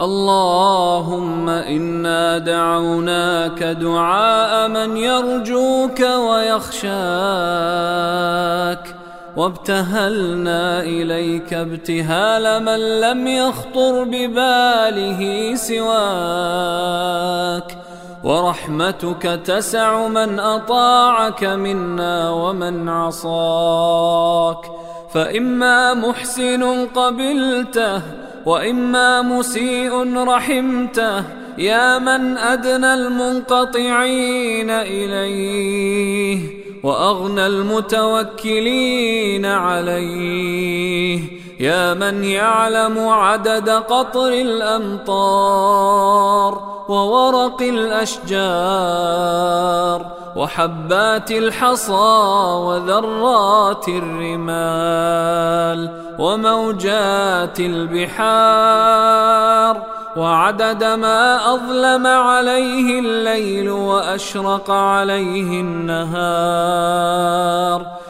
اللهم إنا دعوناك دعاء من يرجوك ويخشاك وابتهلنا إليك ابتهال من لم يخطر بباله سواك ورحمتك تسع من أطاعك منا ومن عصاك فإما محسن قبلته وإما مسيء رحمته يا من أدنى المنقطعين إليه وأغنى المتوكلين عليه. يا من يعلم عدد قطر الأمطار وورق الأشجار وحبات الحصى وذرات الرمال وموجات البحار وعدد ما أظلم عليه الليل وأشرق عليه النهار